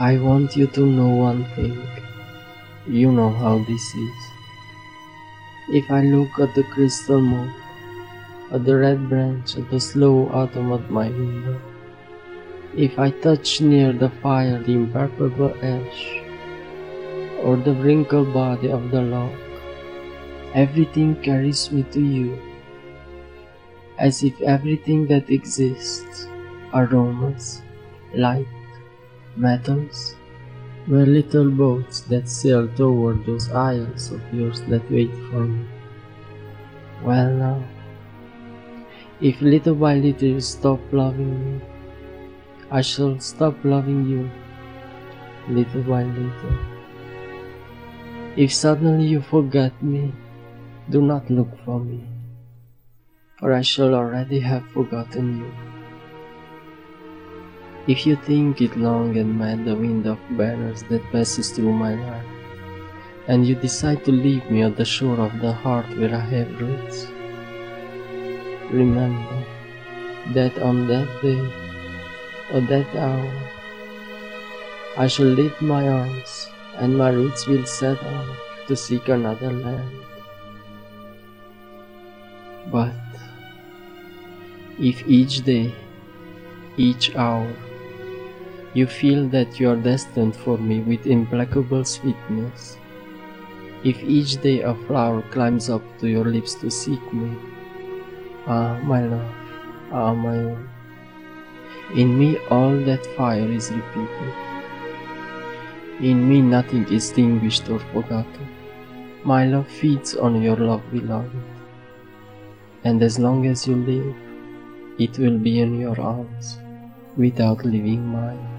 I want you to know one thing. You know how this is. If I look at the crystal moon, at the red branch at the slow autumn at my window, if I touch near the fire the impalpable ash, or the wrinkled body of the log, everything carries me to you, as if everything that exists, aromas, light, metals, were little boats that sail toward those isles of yours that wait for me. Well now, if little by little you stop loving me, I shall stop loving you, little by little. If suddenly you forget me, do not look for me, for I shall already have forgotten you. If you think it long and mad the wind of banners that passes through my life, and you decide to leave me on the shore of the heart where I have roots, remember that on that day, or that hour, I shall lift my arms and my roots will set out to seek another land. But if each day, each hour, you feel that you are destined for me with implacable sweetness, if each day a flower climbs up to your lips to seek me, ah, my love, ah, my own, in me all that fire is repeated. In me nothing is extinguished or forgotten. My love feeds on your love, beloved. And as long as you live, it will be in your arms, without leaving mine.